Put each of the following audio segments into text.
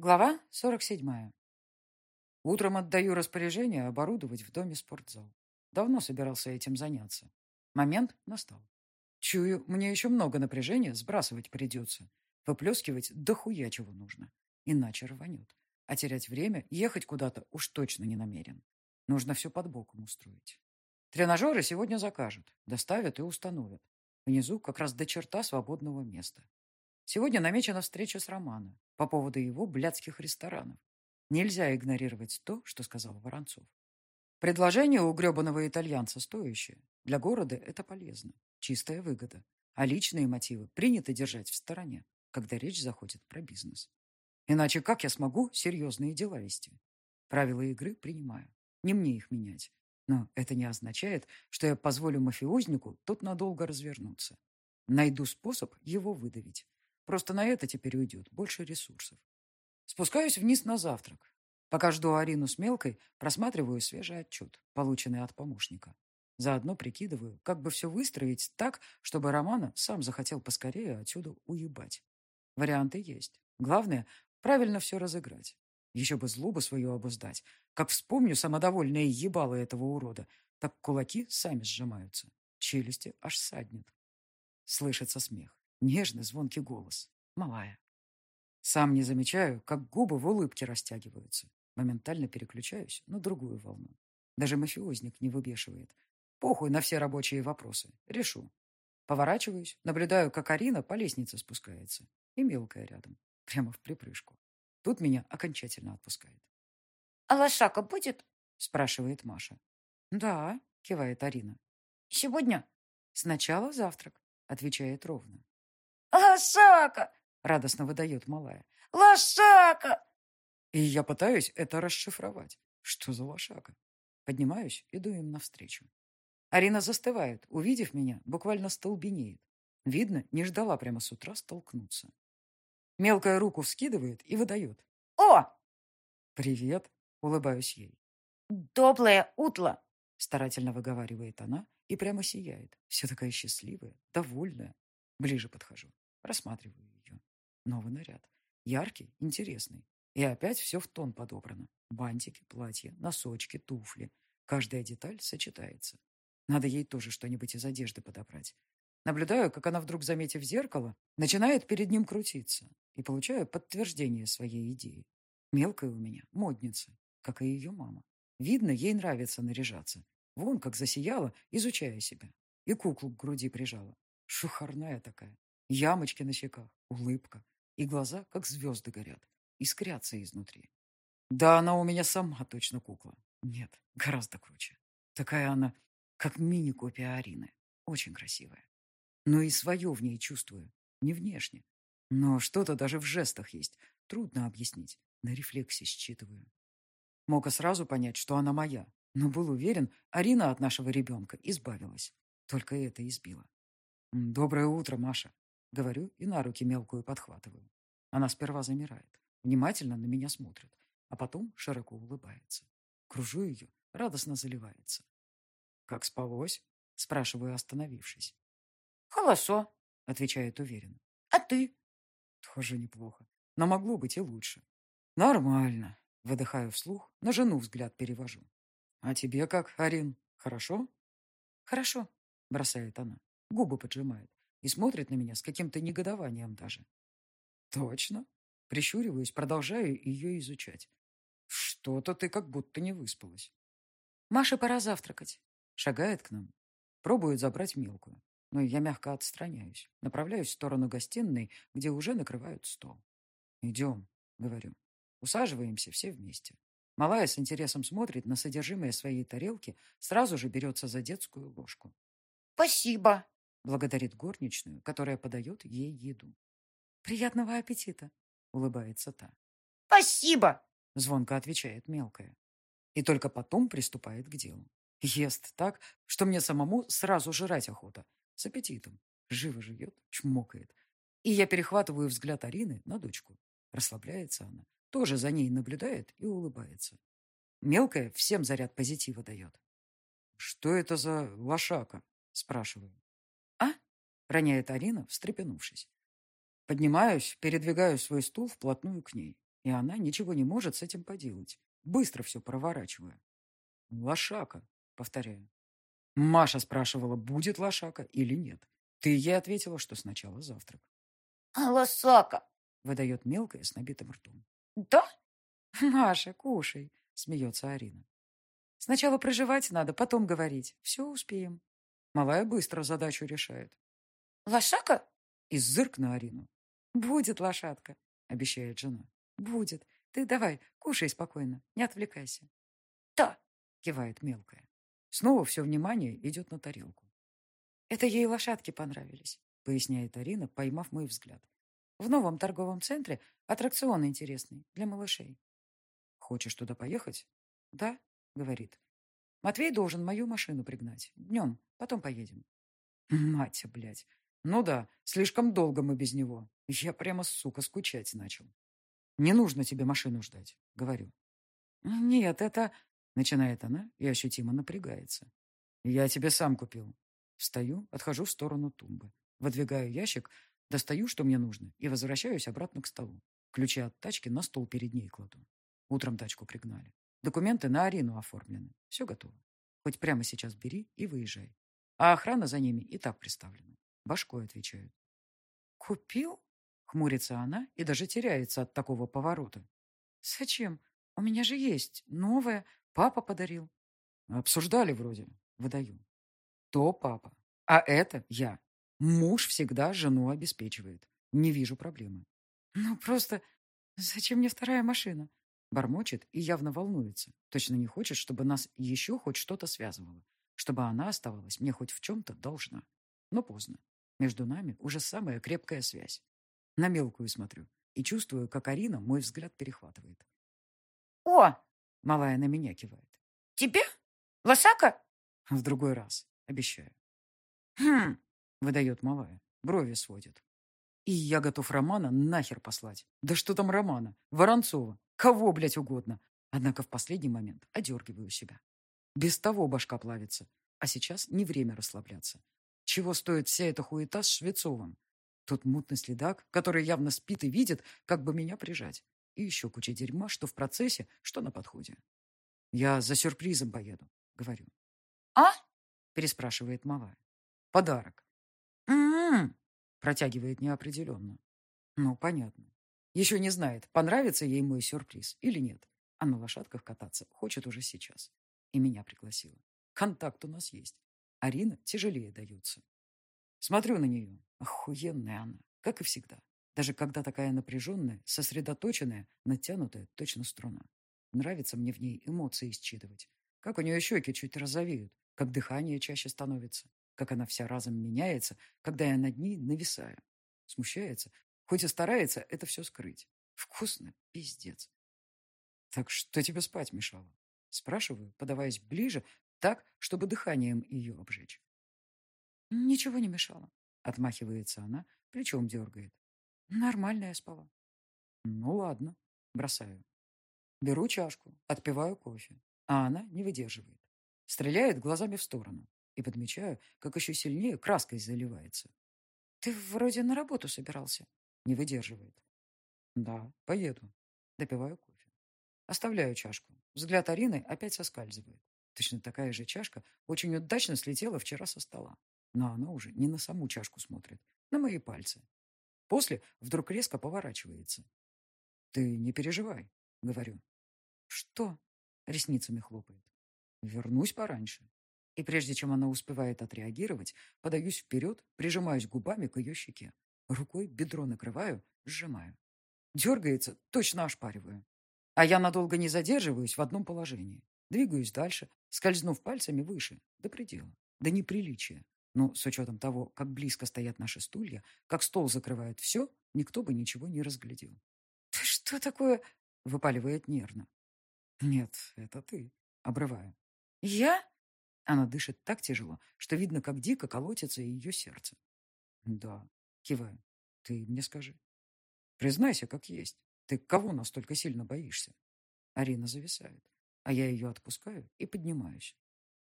Глава 47. Утром отдаю распоряжение оборудовать в доме спортзал. Давно собирался этим заняться. Момент настал. Чую, мне еще много напряжения сбрасывать придется. Выплескивать дохуя чего нужно. Иначе рванет. А терять время, ехать куда-то уж точно не намерен. Нужно все под боком устроить. Тренажеры сегодня закажут, доставят и установят. Внизу как раз до черта свободного места. Сегодня намечена встреча с Романом по поводу его блядских ресторанов. Нельзя игнорировать то, что сказал Воронцов. Предложение у гребаного итальянца стоящее. Для города это полезно. Чистая выгода. А личные мотивы принято держать в стороне, когда речь заходит про бизнес. Иначе как я смогу серьезные дела вести? Правила игры принимаю. Не мне их менять. Но это не означает, что я позволю мафиознику тут надолго развернуться. Найду способ его выдавить. Просто на это теперь уйдет больше ресурсов. Спускаюсь вниз на завтрак. Пока жду Арину с Мелкой, просматриваю свежий отчет, полученный от помощника. Заодно прикидываю, как бы все выстроить так, чтобы Романа сам захотел поскорее отсюда уебать. Варианты есть. Главное, правильно все разыграть. Еще бы злобу свою обуздать. Как вспомню самодовольное ебало этого урода, так кулаки сами сжимаются. Челюсти аж саднет. Слышится смех. Нежный звонкий голос. Малая. Сам не замечаю, как губы в улыбке растягиваются. Моментально переключаюсь на другую волну. Даже мафиозник не выбешивает. Похуй на все рабочие вопросы. Решу. Поворачиваюсь, наблюдаю, как Арина по лестнице спускается. И мелкая рядом. Прямо в припрыжку. Тут меня окончательно отпускает. «А лошака будет?» спрашивает Маша. «Да», кивает Арина. «Сегодня?» «Сначала завтрак», отвечает ровно. «Лошака!» — радостно выдает малая. «Лошака!» И я пытаюсь это расшифровать. Что за лошака? Поднимаюсь, иду им навстречу. Арина застывает, увидев меня, буквально столбенеет. Видно, не ждала прямо с утра столкнуться. Мелкая руку вскидывает и выдает. «О!» «Привет!» — улыбаюсь ей. «Доброе утро!» — старательно выговаривает она и прямо сияет. Вся такая счастливая, довольная. Ближе подхожу. Рассматриваю ее. Новый наряд. Яркий, интересный. И опять все в тон подобрано. Бантики, платье, носочки, туфли. Каждая деталь сочетается. Надо ей тоже что-нибудь из одежды подобрать. Наблюдаю, как она вдруг, заметив зеркало, начинает перед ним крутиться. И получаю подтверждение своей идеи. Мелкая у меня модница, как и ее мама. Видно, ей нравится наряжаться. Вон как засияла, изучая себя. И куклу к груди прижала. Шухарная такая. Ямочки на щеках, улыбка. И глаза, как звезды горят. Искрятся изнутри. Да она у меня сама точно кукла. Нет, гораздо круче. Такая она, как мини-копия Арины. Очень красивая. Но и свое в ней чувствую. Не внешне. Но что-то даже в жестах есть. Трудно объяснить. На рефлексе считываю. Мог сразу понять, что она моя, но был уверен, Арина от нашего ребенка избавилась. Только это избило. «Доброе утро, Маша», — говорю и на руки мелкую подхватываю. Она сперва замирает, внимательно на меня смотрит, а потом широко улыбается. Кружу ее, радостно заливается. «Как спалось?» — спрашиваю, остановившись. «Хорошо», — отвечает уверенно. «А ты?» «Тоже неплохо, но могло быть и лучше». «Нормально», — выдыхаю вслух, на жену взгляд перевожу. «А тебе как, Арин? Хорошо?» «Хорошо», — бросает она, губы поджимает и смотрит на меня с каким-то негодованием даже. «Точно?» Прищуриваюсь, продолжаю ее изучать. «Что-то ты как будто не выспалась». «Маше пора завтракать». Шагает к нам. Пробует забрать мелкую. Но я мягко отстраняюсь. Направляюсь в сторону гостиной, где уже накрывают стол. «Идем», — говорю. Усаживаемся все вместе. Малая с интересом смотрит на содержимое своей тарелки, сразу же берется за детскую ложку. «Спасибо!» — благодарит горничную, которая подает ей еду. «Приятного аппетита!» — улыбается та. «Спасибо!» — звонко отвечает мелкая. И только потом приступает к делу. Ест так, что мне самому сразу жрать охота. С аппетитом. Живо живет, чмокает. И я перехватываю взгляд Арины на дочку. Расслабляется она, тоже за ней наблюдает и улыбается. Мелкая всем заряд позитива дает. «Что это за лошака?» – спрашиваю. «А?» – роняет Арина, встрепенувшись. Поднимаюсь, передвигаю свой стул вплотную к ней. И она ничего не может с этим поделать. Быстро все проворачивая. «Лошака», — повторяю. Маша спрашивала, будет лошака или нет. Ты ей ответила, что сначала завтрак. «Лосака!» — выдает мелкая с набитым ртом. «Да?» «Маша, кушай!» — смеется Арина. «Сначала проживать надо, потом говорить. Все успеем». Малая быстро задачу решает. «Лошака?» И на Арину. «Будет лошадка», — обещает жена. «Будет. Ты давай, кушай спокойно, не отвлекайся». «Да», — кивает мелкая. Снова все внимание идет на тарелку. «Это ей лошадки понравились», — поясняет Арина, поймав мой взгляд. «В новом торговом центре аттракцион интересный для малышей». «Хочешь туда поехать?» «Да», — говорит. «Матвей должен мою машину пригнать. Днем. Потом поедем». «Мать, блядь. Ну да, слишком долго мы без него. Я прямо, сука, скучать начал». «Не нужно тебе машину ждать», — говорю. «Нет, это...» — начинает она и ощутимо напрягается. «Я тебе сам купил». Встаю, отхожу в сторону тумбы. Выдвигаю ящик, достаю, что мне нужно, и возвращаюсь обратно к столу. Ключи от тачки на стол перед ней кладу. Утром тачку пригнали. Документы на Арину оформлены. Все готово. Хоть прямо сейчас бери и выезжай. А охрана за ними и так представлена. Башкой отвечают. «Купил?» — хмурится она и даже теряется от такого поворота. «Зачем? У меня же есть. Новое. Папа подарил». «Обсуждали вроде». Выдаю. «То папа. А это я. Муж всегда жену обеспечивает. Не вижу проблемы». «Ну, просто... Зачем мне вторая машина?» Бормочет и явно волнуется. Точно не хочет, чтобы нас еще хоть что-то связывало. Чтобы она оставалась мне хоть в чем-то должна. Но поздно. Между нами уже самая крепкая связь. На мелкую смотрю и чувствую, как Арина мой взгляд перехватывает. «О!» — малая на меня кивает. «Тебе? Лосака?» В другой раз. Обещаю. «Хм!» — выдает малая. Брови сводит. И я готов Романа нахер послать. Да что там Романа? Воронцова. Кого, блядь, угодно. Однако в последний момент одергиваю себя. Без того башка плавится. А сейчас не время расслабляться. Чего стоит вся эта хуета с Швецовым? Тот мутный следак, который явно спит и видит, как бы меня прижать. И еще куча дерьма, что в процессе, что на подходе. Я за сюрпризом поеду, говорю. «А?» – переспрашивает малая. «Подарок». «М-м-м», протягивает неопределенно. Ну, понятно. Еще не знает, понравится ей мой сюрприз или нет. А на лошадках кататься хочет уже сейчас. И меня пригласила. Контакт у нас есть. Арина тяжелее дается. Смотрю на нее. Охуенная она, как и всегда. Даже когда такая напряженная, сосредоточенная, натянутая, точно струна. Нравится мне в ней эмоции считывать. Как у нее щеки чуть розовеют, как дыхание чаще становится, как она вся разом меняется, когда я над ней нависаю. Смущается, Хоть и старается это все скрыть. Вкусно, пиздец. Так что тебе спать мешало? Спрашиваю, подаваясь ближе, так, чтобы дыханием ее обжечь. Ничего не мешало. Отмахивается она, плечом дергает. Нормально я спала. Ну ладно, бросаю. Беру чашку, отпиваю кофе, а она не выдерживает. Стреляет глазами в сторону и подмечаю, как еще сильнее краской заливается. Ты вроде на работу собирался. Не выдерживает. Да, поеду. Допиваю кофе. Оставляю чашку. Взгляд Арины опять соскальзывает. Точно такая же чашка очень удачно слетела вчера со стола. Но она уже не на саму чашку смотрит, на мои пальцы. После вдруг резко поворачивается. «Ты не переживай», — говорю. «Что?» — ресницами хлопает. «Вернусь пораньше». И прежде чем она успевает отреагировать, подаюсь вперед, прижимаюсь губами к ее щеке. Рукой бедро накрываю, сжимаю. Дергается, точно ошпариваю. А я надолго не задерживаюсь в одном положении. Двигаюсь дальше, скользнув пальцами выше, до предела, до неприличия. Но с учетом того, как близко стоят наши стулья, как стол закрывает все, никто бы ничего не разглядел. «Ты что такое?» — выпаливает нервно. «Нет, это ты», — обрываю. «Я?» Она дышит так тяжело, что видно, как дико колотится ее сердце. «Да, Киваю. Ты мне скажи. Признайся, как есть. Ты кого настолько сильно боишься? Арина зависает, а я ее отпускаю и поднимаюсь.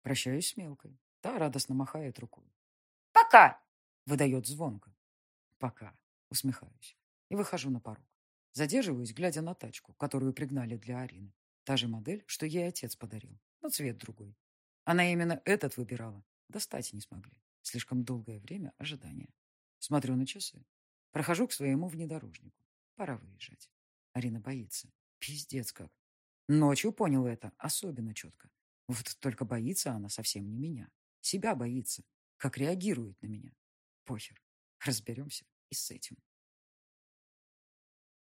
Прощаюсь с мелкой. Та радостно махает рукой. «Пока!» — выдает звонко. «Пока!» — усмехаюсь и выхожу на порог. Задерживаюсь, глядя на тачку, которую пригнали для Арины. Та же модель, что ей отец подарил, но цвет другой. Она именно этот выбирала. Достать не смогли. Слишком долгое время ожидания. Смотрю на часы. Прохожу к своему внедорожнику. Пора выезжать. Арина боится. Пиздец как. Ночью понял это особенно четко. Вот только боится она совсем не меня. Себя боится. Как реагирует на меня. Похер. Разберемся и с этим.